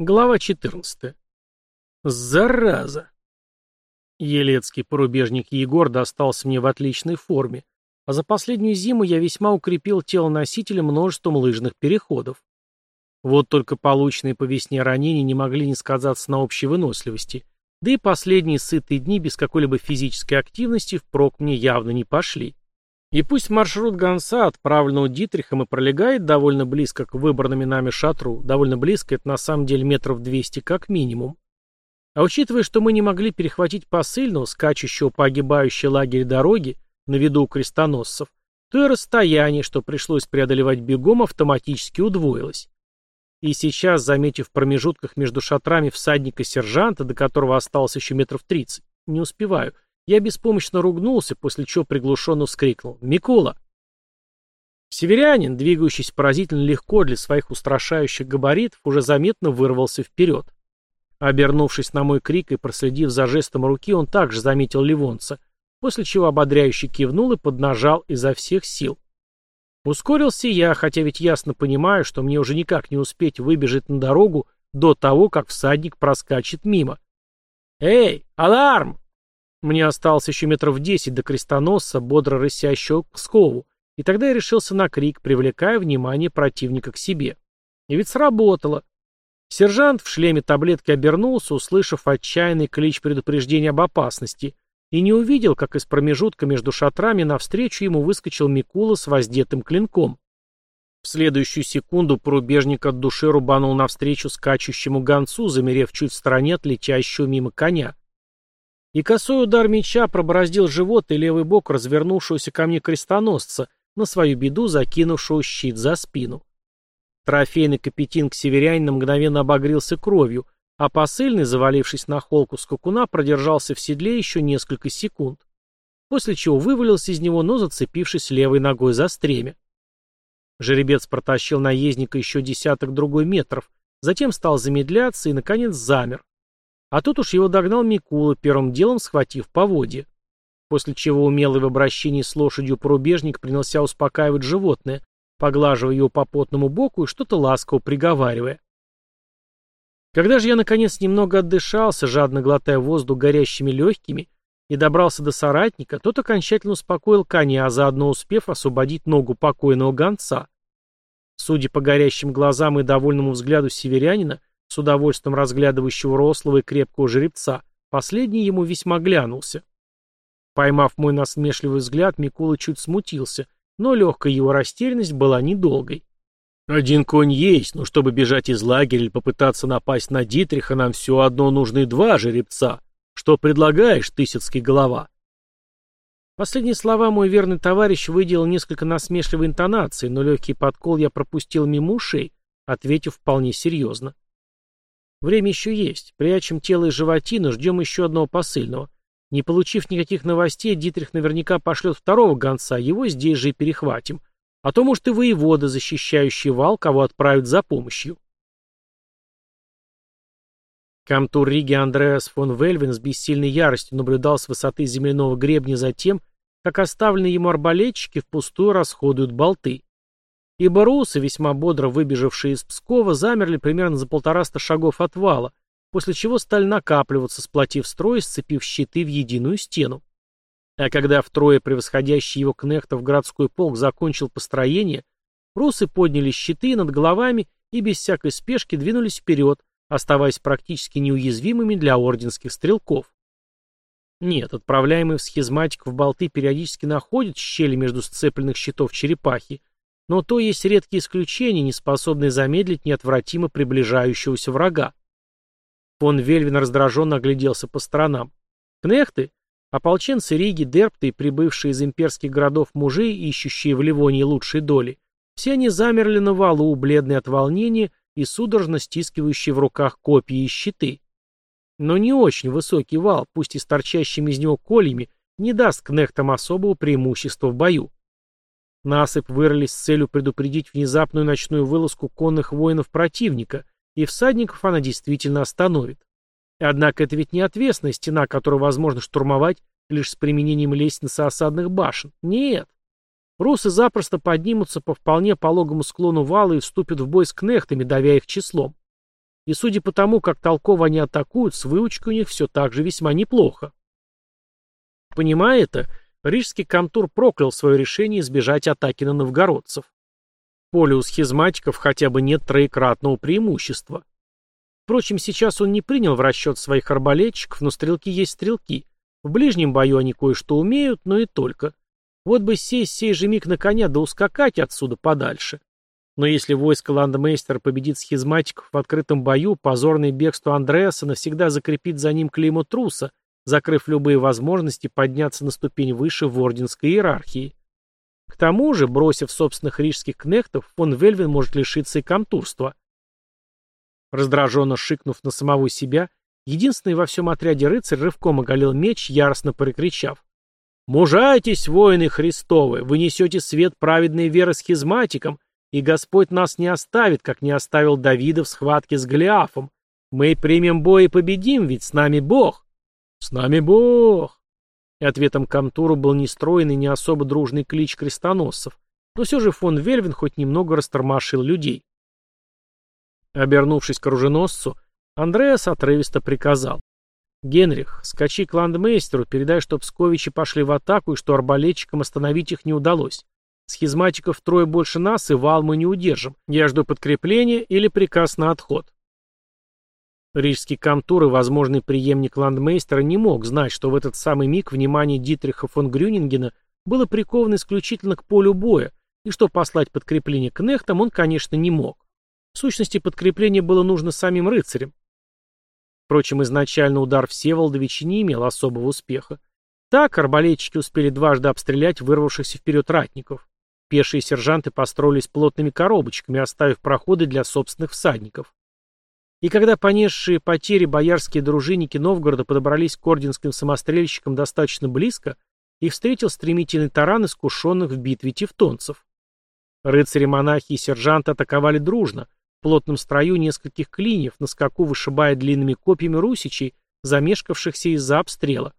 Глава 14. Зараза! Елецкий порубежник Егор достался мне в отличной форме, а за последнюю зиму я весьма укрепил тело носителя множеством лыжных переходов. Вот только полученные по весне ранения не могли не сказаться на общей выносливости, да и последние сытые дни без какой-либо физической активности впрок мне явно не пошли. И пусть маршрут гонца, отправленного Дитрихом, и пролегает довольно близко к выбранными нами шатру, довольно близко, это на самом деле метров 200 как минимум. А учитывая, что мы не могли перехватить посыльного, скачущего по огибающей лагерь дороги, на виду у крестоносцев, то и расстояние, что пришлось преодолевать бегом, автоматически удвоилось. И сейчас, заметив в промежутках между шатрами всадника-сержанта, до которого осталось еще метров тридцать, не успеваю, я беспомощно ругнулся, после чего приглушенно вскрикнул. «Микола!» Северянин, двигающийся поразительно легко для своих устрашающих габаритов, уже заметно вырвался вперед. Обернувшись на мой крик и проследив за жестом руки, он также заметил Ливонца, после чего ободряюще кивнул и поднажал изо всех сил. Ускорился я, хотя ведь ясно понимаю, что мне уже никак не успеть выбежать на дорогу до того, как всадник проскачет мимо. «Эй, аларм!» Мне осталось еще метров десять до крестоносца, бодро рысящего к Пскову, и тогда я решился на крик, привлекая внимание противника к себе. И ведь сработало. Сержант в шлеме таблетки обернулся, услышав отчаянный клич предупреждения об опасности, и не увидел, как из промежутка между шатрами навстречу ему выскочил Микула с воздетым клинком. В следующую секунду порубежник от души рубанул навстречу скачущему гонцу, замерев чуть в стороне от летящего мимо коня и косой удар меча пробороздил живот и левый бок развернувшегося ко мне крестоносца, на свою беду закинувшего щит за спину. Трофейный капетинг северянина мгновенно обогрелся кровью, а посыльный, завалившись на холку скакуна, продержался в седле еще несколько секунд, после чего вывалился из него, но зацепившись левой ногой за стремя. Жеребец протащил наездника еще десяток другой метров, затем стал замедляться и, наконец, замер, а тут уж его догнал Микула, первым делом схватив поводья. После чего умелый в обращении с лошадью порубежник принялся успокаивать животное, поглаживая его по потному боку и что-то ласково приговаривая. Когда же я, наконец, немного отдышался, жадно глотая воздух горящими легкими, и добрался до соратника, тот окончательно успокоил коня, а заодно успев освободить ногу покойного гонца. Судя по горящим глазам и довольному взгляду северянина, с удовольствием разглядывающего рослого и крепкого жеребца, последний ему весьма глянулся. Поймав мой насмешливый взгляд, Микула чуть смутился, но легкая его растерянность была недолгой. «Один конь есть, но чтобы бежать из лагеря или попытаться напасть на Дитриха, нам все одно нужны два жеребца. Что предлагаешь, тысяцкий голова?» Последние слова мой верный товарищ выделил несколько насмешливой интонацией, но легкий подкол я пропустил мимо ушей, ответив вполне серьезно. Время еще есть. Прячем тело из животины, ждем еще одного посыльного. Не получив никаких новостей, Дитрих наверняка пошлет второго гонца, его здесь же и перехватим. А то, может, и воевода, защищающий вал, кого отправят за помощью. Камтур Риги Андреас фон Вельвин с бессильной яростью наблюдал с высоты земляного гребня за тем, как оставленные ему арбалетчики впустую расходуют болты. Ибо русы, весьма бодро выбежавшие из Пскова, замерли примерно за полтораста шагов от вала, после чего стали накапливаться, сплотив строй и сцепив щиты в единую стену. А когда втрое превосходящий его кнехтов городской полк закончил построение, русы подняли щиты над головами и без всякой спешки двинулись вперед, оставаясь практически неуязвимыми для орденских стрелков. Нет, отправляемые в схизматиков болты периодически находят щели между сцепленных щитов черепахи, но то есть редкие исключения, не способные замедлить неотвратимо приближающегося врага. Фон Вельвин раздраженно огляделся по сторонам. Кнехты, ополченцы Риги, Дерпты прибывшие из имперских городов мужи, ищущие в Ливонии лучшей доли, все они замерли на валу, бледные от волнения и судорожно стискивающие в руках копья и щиты. Но не очень высокий вал, пусть и с торчащими из него кольями, не даст кнехтам особого преимущества в бою. Насыпь вырылись с целью предупредить внезапную ночную вылазку конных воинов противника, и всадников она действительно остановит. Однако это ведь не отвесная стена, которую возможно штурмовать лишь с применением лестницы осадных башен. Нет. Русы запросто поднимутся по вполне пологому склону вала и вступят в бой с кнехтами, давя их числом. и судя по тому, как толково они атакуют, с выучкой у них все так же весьма неплохо. Понимая это, рижский комтур проклял свое решение избежать атаки на новгородцев. поле у схизматиков хотя бы нет троекратного преимущества. Впрочем, сейчас он не принял в расчет своих арбалетчиков, но стрелки есть стрелки. В ближнем бою они кое-что умеют, но и только. Вот бы сесть сей же миг на коня да ускакать отсюда подальше. Но если войско ландмейстера победит схизматиков в открытом бою, позорное бегство Андреаса навсегда закрепит за ним клеймо труса, закрыв любые возможности подняться на ступень выше в орденской иерархии. К тому же, бросив собственных рижских кнехтов, фон Вельвин может лишиться и комтурства. Раздраженно шикнув на самого себя, единственный во всем отряде рыцарь рывком оголил меч, яростно прикричав. «Мужайтесь, воины Христовы! Вы несете свет праведной веры схизматикам, и Господь нас не оставит, как не оставил Давида в схватке с Голиафом. Мы примем бой и победим, ведь с нами Бог!» «С нами Бог!» И ответом Камтуру был не стройный, не особо дружный клич крестоносцев, но все же фон Вельвин хоть немного растормошил людей. Обернувшись к оруженосцу, Андреас отрывисто приказал. «Генрих, скачи к ландмейстеру, передай, что псковичи пошли в атаку и что арбалетчикам остановить их не удалось. Схизматиков трое больше нас, и вал мы не удержим. Я жду подкрепления или приказ на отход». Рижский комтур и возможный преемник ландмейстера не мог знать, что в этот самый миг внимание Дитриха фон Грюнингена было приковано исключительно к полю боя, и что послать подкрепление к нехтам он, конечно, не мог. В сущности, подкрепление было нужно самим рыцарям. Впрочем, изначально удар Всеволодовича не имел особого успеха. Так арбалетчики успели дважды обстрелять вырвавшихся вперед ратников. Пешие сержанты построились плотными коробочками, оставив проходы для собственных всадников. И когда понесшие потери боярские дружинники Новгорода подобрались к орденским самострельщикам достаточно близко, их встретил стремительный таран искушенных в битве тевтонцев. Рыцари, монахи и сержанты атаковали дружно, в плотном строю нескольких клиньев, на скаку вышибая длинными копьями русичей, замешкавшихся из-за обстрела,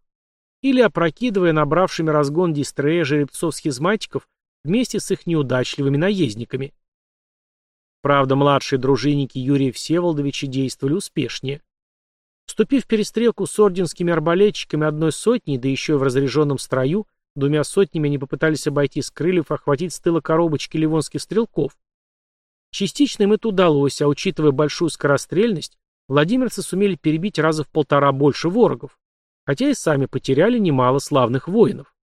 или опрокидывая набравшими разгон дистрея жеребцов-схизматиков вместе с их неудачливыми наездниками. Правда, младшие дружинники Юрия Всеволодовича действовали успешнее. Вступив в перестрелку с орденскими арбалетчиками одной сотни, да еще и в разряженном строю, двумя сотнями они попытались обойти с крыльев охватить с тыла коробочки ливонских стрелков. Частично им это удалось, а учитывая большую скорострельность, владимирцы сумели перебить раза в полтора больше ворогов, хотя и сами потеряли немало славных воинов.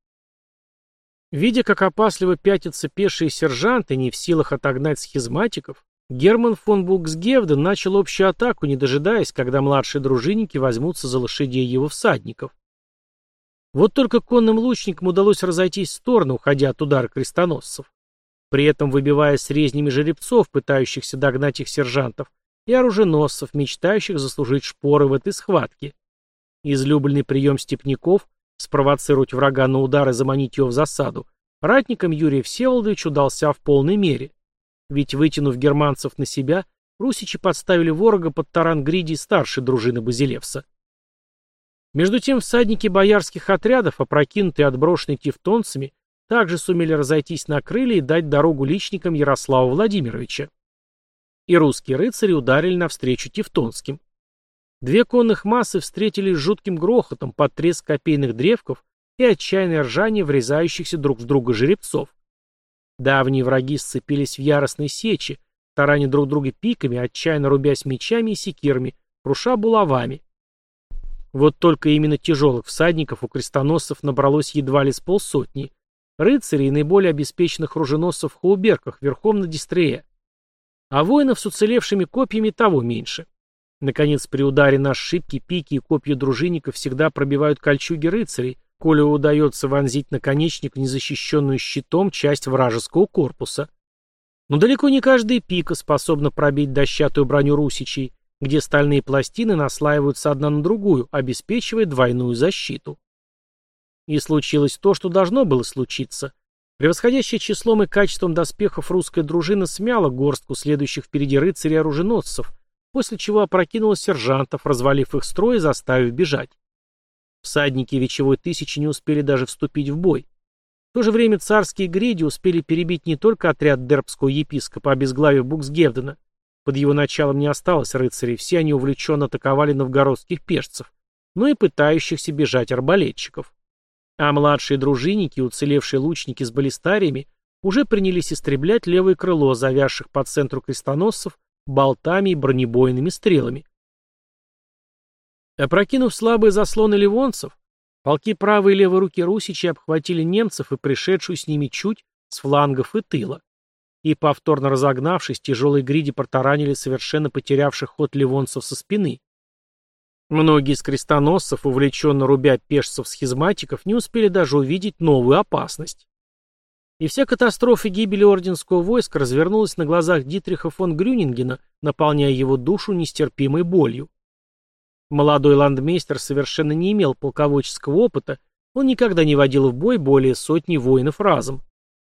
Видя, как опасливо пятятся пешие сержанты, не в силах отогнать схизматиков, Герман фон Буксгевден начал общую атаку, не дожидаясь, когда младшие дружинники возьмутся за лошадей его всадников. Вот только конным лучникам удалось разойтись в сторону, уходя от удара крестоносцев, при этом выбивая с резнями жеребцов, пытающихся догнать их сержантов, и оруженосцев, мечтающих заслужить шпоры в этой схватке. Излюбленный прием степняков — спровоцировать врага на удар и заманить его в засаду — ратникам Юрия Всеволодовича удался в полной мере. Ведь, вытянув германцев на себя, русичи подставили ворога под таран Гриди старшей дружины Базилевса. Между тем всадники боярских отрядов, опрокинутые и отброшенные тевтонцами, также сумели разойтись на крылья и дать дорогу личникам Ярослава Владимировича. И русские рыцари ударили навстречу тевтонским. Две конных массы встретились с жутким грохотом под треск копейных древков и отчаянное ржание врезающихся друг в друга жеребцов. Давние враги сцепились в яростной сече, тараня друг друга пиками, отчаянно рубясь мечами и секирами, круша булавами. Вот только именно тяжелых всадников у крестоносцев набралось едва ли с полсотни. Рыцарей и наиболее обеспеченных руженосцев в хауберках верхом на дистрея. А воинов с уцелевшими копьями того меньше. Наконец, при ударе на шибки, пики и копья дружинников всегда пробивают кольчуги рыцарей, коли удается вонзить наконечник в незащищенную щитом часть вражеского корпуса. Но далеко не каждая пика способна пробить дощатую броню русичей, где стальные пластины наслаиваются одна на другую, обеспечивая двойную защиту. И случилось то, что должно было случиться. Превосходящее числом и качеством доспехов русская дружина смяла горстку следующих впереди рыцарей оруженосцев, после чего опрокинула сержантов, развалив их строй и заставив бежать. Всадники Вечевой Тысячи не успели даже вступить в бой. В то же время царские греди успели перебить не только отряд дербского епископа, обезглавив Буксгевдена, Под его началом не осталось рыцарей, все они увлеченно атаковали новгородских пешцев, но и пытающихся бежать арбалетчиков. А младшие дружинники уцелевшие лучники с баллистариями уже принялись истреблять левое крыло, завязших по центру крестоносцев болтами и бронебойными стрелами. Опрокинув слабые заслоны ливонцев, полки правой и левой руки русичи обхватили немцев и пришедшую с ними чуть с флангов и тыла. И, повторно разогнавшись, тяжелые гриди протаранили совершенно потерявших ход ливонцев со спины. Многие из крестоносцев, увлеченно рубя пешцев-схизматиков, не успели даже увидеть новую опасность. И вся катастрофа гибели орденского войска развернулась на глазах Дитриха фон Грюнингена, наполняя его душу нестерпимой болью. Молодой ландмейстер совершенно не имел полководческого опыта, он никогда не водил в бой более сотни воинов разом.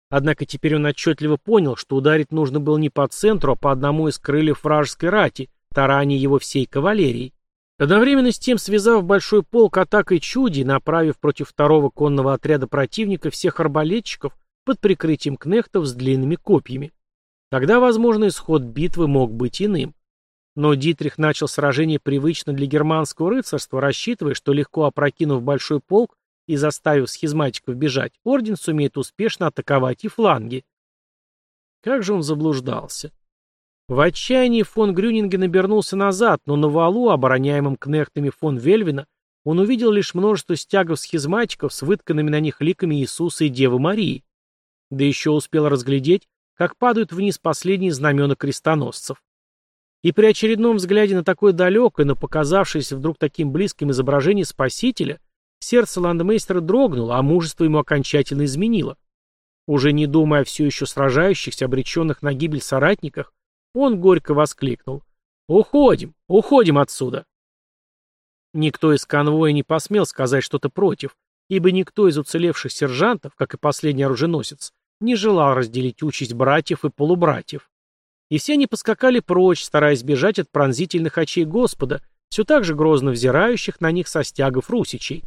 Однако теперь он отчетливо понял, что ударить нужно было не по центру, а по одному из крыльев вражеской рати, тараня его всей кавалерии. Одновременно с тем, связав большой полк атакой чуди, направив против второго конного отряда противника всех арбалетчиков, под прикрытием кнехтов с длинными копьями. Тогда, возможно, исход битвы мог быть иным. Но Дитрих начал сражение привычно для германского рыцарства, рассчитывая, что легко опрокинув большой полк и заставив схизматиков бежать, орден сумеет успешно атаковать и фланги. Как же он заблуждался. В отчаянии фон Грюнинген обернулся назад, но на валу, обороняемом кнехтами фон Вельвина, он увидел лишь множество стягов схизматиков с вытканными на них ликами Иисуса и Девы Марии да еще успел разглядеть, как падают вниз последние знамена крестоносцев. И при очередном взгляде на такое далекое, но показавшееся вдруг таким близким изображение Спасителя, сердце ландмейстера дрогнуло, а мужество ему окончательно изменило. Уже не думая о все еще сражающихся, обреченных на гибель соратниках, он горько воскликнул. «Уходим! Уходим отсюда!» Никто из конвоя не посмел сказать что-то против, ибо никто из уцелевших сержантов, как и последний оруженосец, не желал разделить участь братьев и полубратьев. И все они поскакали прочь, стараясь бежать от пронзительных очей Господа, все так же грозно взирающих на них со стягов русичей.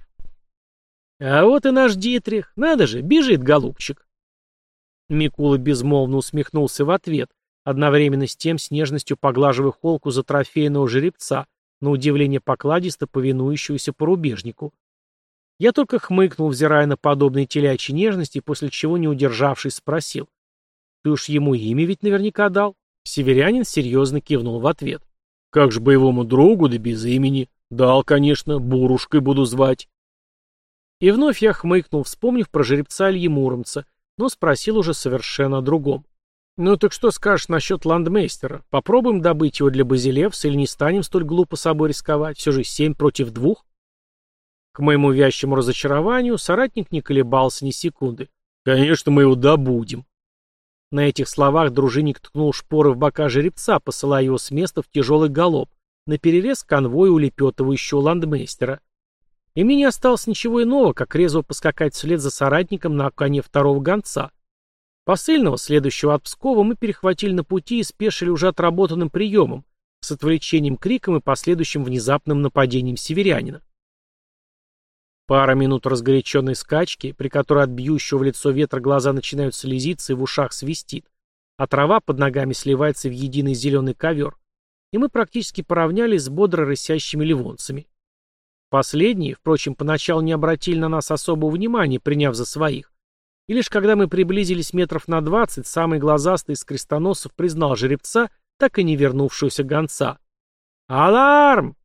«А вот и наш Дитрих, надо же, бежит голубчик!» Микула безмолвно усмехнулся в ответ, одновременно с тем с нежностью поглаживая холку за трофейного жеребца, на удивление покладисто повинующегося порубежнику. Я только хмыкнул, взирая на подобные телячьи нежности, после чего, не удержавшись, спросил. «Ты уж ему имя ведь наверняка дал?» Северянин серьезно кивнул в ответ. «Как же боевому другу, да без имени. Дал, конечно, Бурушкой буду звать». И вновь я хмыкнул, вспомнив про жеребца Ильи Муромца, но спросил уже совершенно о другом. «Ну так что скажешь насчет ландмейстера? Попробуем добыть его для Базилевса или не станем столь глупо собой рисковать? Все же семь против двух?» К моему вящему разочарованию соратник не колебался ни секунды. «Конечно, мы его добудем». На этих словах дружинник ткнул шпоры в бока жеребца, посылая его с места в тяжелый галоп, наперерез конвой улепетывающего ландмейстера. И мне не осталось ничего иного, как резво поскакать вслед за соратником на коне второго гонца. Посыльного, следующего от Пскова, мы перехватили на пути и спешили уже отработанным приемом, с отвлечением криком и последующим внезапным нападением северянина. Пара минут разгоряченной скачки, при которой от бьющего в лицо ветра глаза начинают слезиться и в ушах свистит, а трава под ногами сливается в единый зеленый ковер, и мы практически поравнялись с бодро рысящими ливонцами. Последние, впрочем, поначалу не обратили на нас особого внимания, приняв за своих. И лишь когда мы приблизились метров на двадцать, самый глазастый из крестоносцев признал жеребца, так и не вернувшегося гонца. «Аларм!»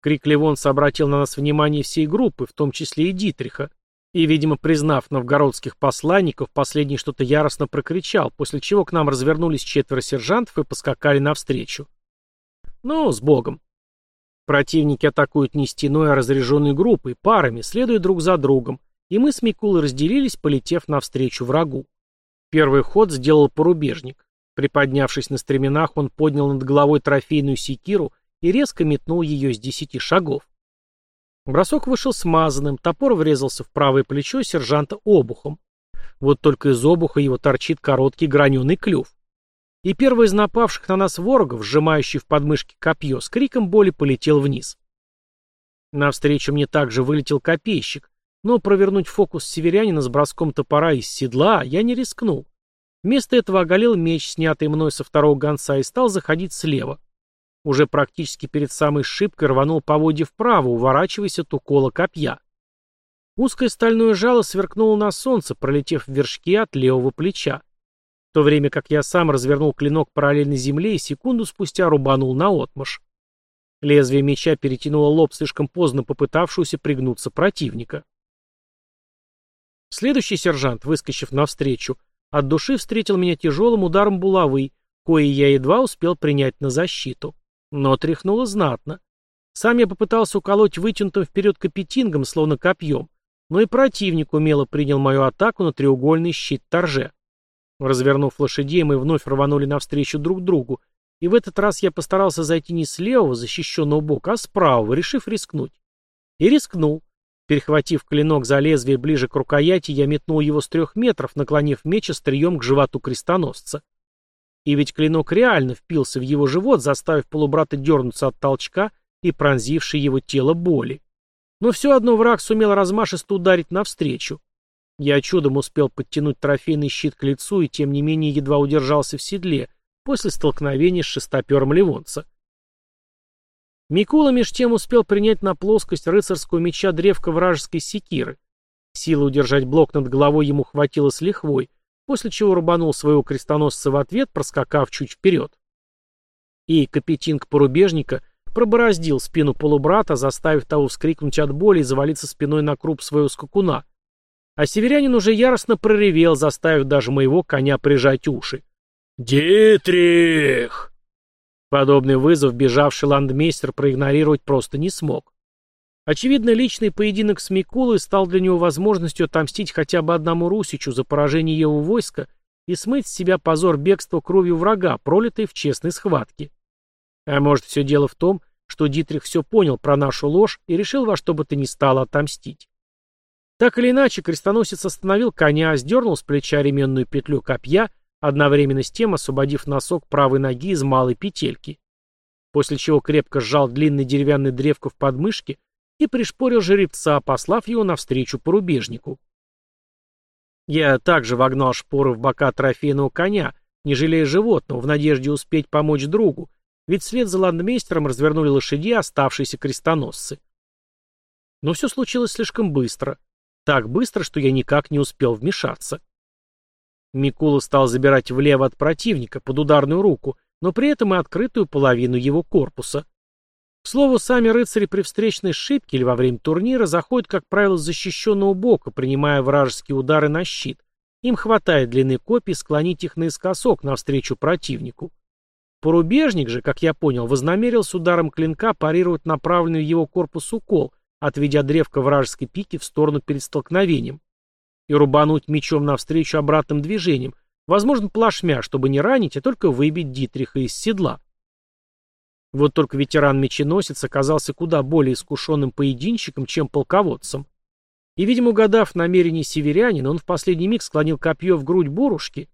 Крик Ливонца обратил на нас внимание всей группы, в том числе и Дитриха. И, видимо, признав новгородских посланников, последний что-то яростно прокричал, после чего к нам развернулись четверо сержантов и поскакали навстречу. Ну, с Богом. Противники атакуют не стеной, а разряженной группой, парами, следуя друг за другом, и мы с Микулой разделились, полетев навстречу врагу. Первый ход сделал порубежник. Приподнявшись на стременах, он поднял над головой трофейную секиру и резко метнул ее с десяти шагов. Бросок вышел смазанным, топор врезался в правое плечо сержанта обухом. Вот только из обуха его торчит короткий граненый клюв. И первый из напавших на нас ворогов, сжимающий в подмышке копье, с криком боли полетел вниз. Навстречу мне также вылетел копейщик, но провернуть фокус северянина с броском топора из седла я не рискнул. Вместо этого оголил меч, снятый мной со второго гонца, и стал заходить слева. Уже практически перед самой шибкой рванул поводья вправо, уворачиваясь от укола копья. Узкое стальное жало сверкнуло на солнце, пролетев в вершке от левого плеча. В то время как я сам развернул клинок параллельно земле и секунду спустя рубанул на отмаш. Лезвие меча перетянуло лоб слишком поздно попытавшегося пригнуться противника. Следующий сержант, выскочив навстречу, от души встретил меня тяжелым ударом булавы, кое я едва успел принять на защиту. Но тряхнуло знатно. Сам я попытался уколоть вытянутым вперед капетингом, словно копьем, но и противник умело принял мою атаку на треугольный щит торже. Развернув лошадей, мы вновь рванули навстречу друг другу, и в этот раз я постарался зайти не с левого, защищенного бока, а с правого, решив рискнуть. И рискнул. Перехватив клинок за лезвие ближе к рукояти, я метнул его с трех метров, наклонив меч острием к животу крестоносца. И ведь клинок реально впился в его живот, заставив полубрата дернуться от толчка и пронзивший его тело боли. Но все одно враг сумел размашисто ударить навстречу. Я чудом успел подтянуть трофейный щит к лицу и, тем не менее, едва удержался в седле после столкновения с шестопером ливонца. Микула меж тем успел принять на плоскость рыцарского меча древка вражеской секиры. Силы удержать блок над головой ему хватило с лихвой, после чего рубанул своего крестоносца в ответ, проскакав чуть вперед. И капетинг порубежника пробороздил спину полубрата, заставив того вскрикнуть от боли и завалиться спиной на круп своего скакуна. А северянин уже яростно проревел, заставив даже моего коня прижать уши. «Дитрих!» Подобный вызов бежавший ландмейстер проигнорировать просто не смог. Очевидно, личный поединок с Микулой стал для него возможностью отомстить хотя бы одному Русичу за поражение его войска и смыть с себя позор бегства кровью врага, пролитой в честной схватке. А может, все дело в том, что Дитрих все понял про нашу ложь и решил во что бы то ни стало отомстить. Так или иначе, крестоносец остановил коня, сдернул с плеча ременную петлю копья, одновременно с тем освободив носок правой ноги из малой петельки. После чего крепко сжал длинный деревянный древко в подмышке и пришпорил жеребца, послав его навстречу порубежнику. Я также вогнал шпоры в бока трофейного коня, не жалея животного, в надежде успеть помочь другу, ведь вслед за ландмейстером развернули лошади оставшиеся крестоносцы. Но все случилось слишком быстро. Так быстро, что я никак не успел вмешаться. Микула стал забирать влево от противника, под ударную руку, но при этом и открытую половину его корпуса. К слову, сами рыцари при встречной шибке или во время турнира заходят, как правило, с защищенного бока, принимая вражеские удары на щит. Им хватает длины копий склонить их наискосок навстречу противнику. Порубежник же, как я понял, вознамерился ударом клинка парировать направленный в его корпус укол, отведя древко вражеской пики в сторону перед столкновением. И рубануть мечом навстречу обратным движением, возможно, плашмя, чтобы не ранить, а только выбить Дитриха из седла. Вот только ветеран-меченосец оказался куда более искушенным поединщиком, чем полководцем. И, видимо, угадав намерение северянина, он в последний миг склонил копье в грудь бурушки.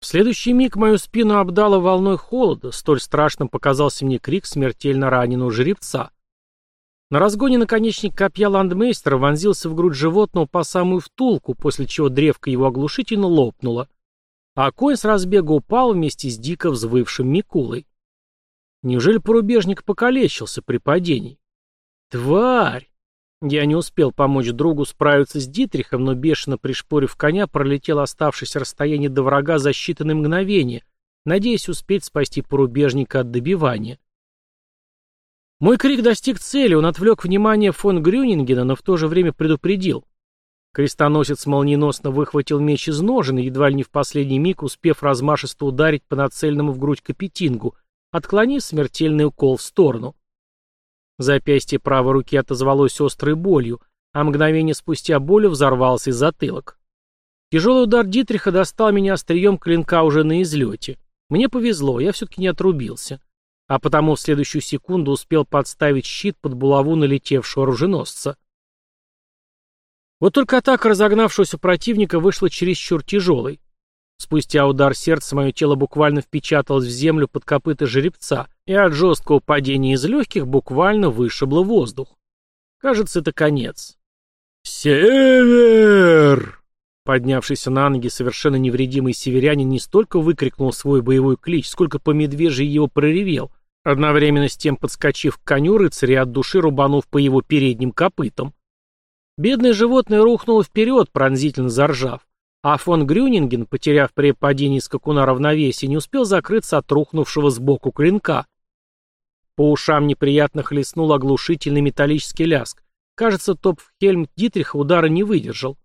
В следующий миг мою спину обдало волной холода, столь страшным показался мне крик смертельно раненого жеребца. На разгоне наконечник копья ландмейстера вонзился в грудь животного по самую втулку, после чего древко его оглушительно лопнуло. А конь с разбега упал вместе с дико взвывшим Микулой. Неужели порубежник покалечился при падении? Тварь! Я не успел помочь другу справиться с Дитрихом, но бешено пришпорив коня, пролетел оставшееся расстояние до врага за считанные мгновения, надеясь успеть спасти порубежника от добивания. Мой крик достиг цели, он отвлек внимание фон Грюнингена, но в то же время предупредил. Крестоносец молниеносно выхватил меч из ножен, едва ли не в последний миг успев размашисто ударить по нацеленному в грудь капетингу, отклонив смертельный укол в сторону. Запястье правой руки отозвалось острой болью, а мгновение спустя болью взорвался затылок. Тяжелый удар Дитриха достал меня острием клинка уже на излете. Мне повезло, я все-таки не отрубился. А потому в следующую секунду успел подставить щит под булаву налетевшего оруженосца. Вот только атака разогнавшегося противника вышла чересчур тяжелой. Спустя удар сердца мое тело буквально впечаталось в землю под копыта жеребца, и от жесткого падения из легких буквально вышибло воздух. Кажется, это конец. «Север!» Поднявшийся на ноги совершенно невредимый северянин не столько выкрикнул свой боевой клич, сколько по медвежьи его проревел, одновременно с тем подскочив к коню рыцаря от души рубанув по его передним копытам. Бедное животное рухнуло вперед, пронзительно заржав, а фон Грюнинген, потеряв при падении скакуна равновесие, не успел закрыться от рухнувшего сбоку клинка. По ушам неприятно хлестнул оглушительный металлический ляск. Кажется, Топфхельм Дитриха удара не выдержал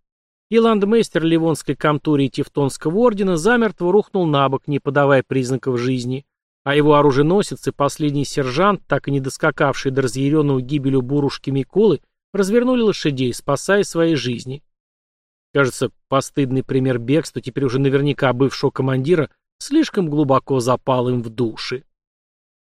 и ландмейстер Ливонской комтурии Тевтонского ордена замертво рухнул на бок, не подавая признаков жизни, а его оруженосец и последний сержант, так и не доскакавший до разъяренного гибелью бурушки Миколы, развернули лошадей, спасая свои жизни. Кажется, постыдный пример бегства теперь уже наверняка бывшего командира слишком глубоко запал им в души.